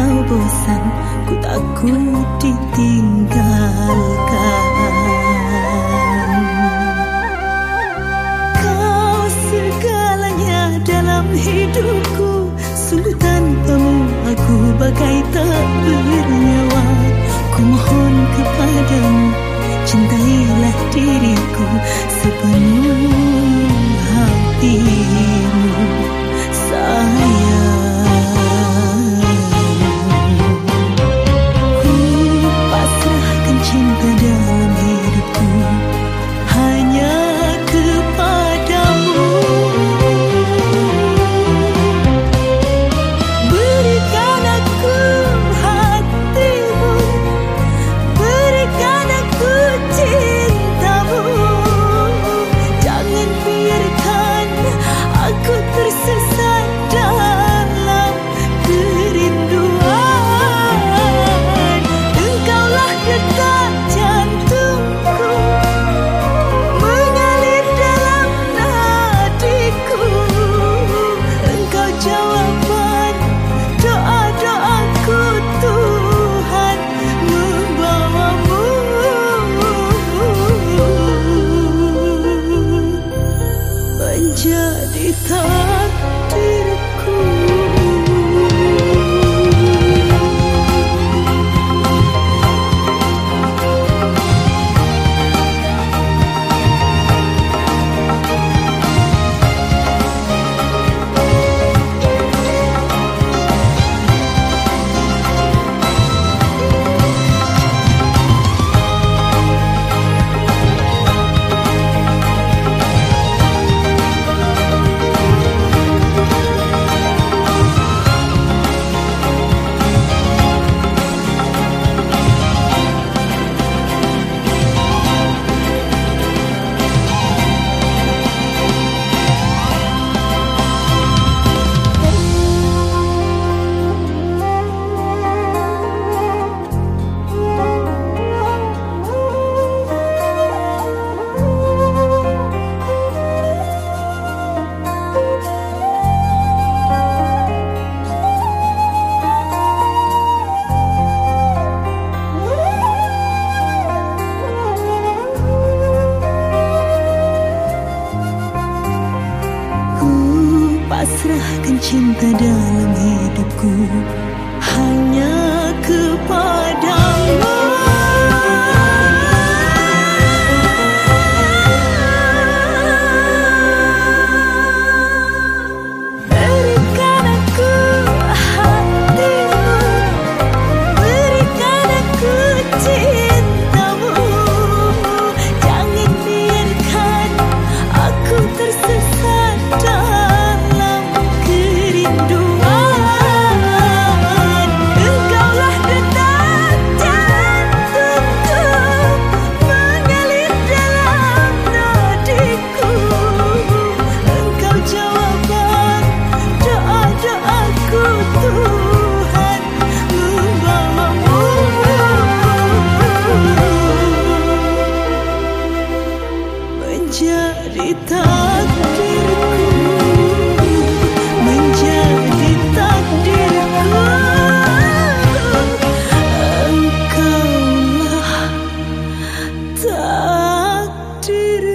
engkau bosan Ku takut ditinggalkan. Kau segalanya dalam hidupku Sungguh tanpamu aku bagai tak bernyawa. Ku mohon kepadamu Cintailah diriku sepenuh hatimu pasrahkan cinta dalam hidupku. Hanya kepadamu takdir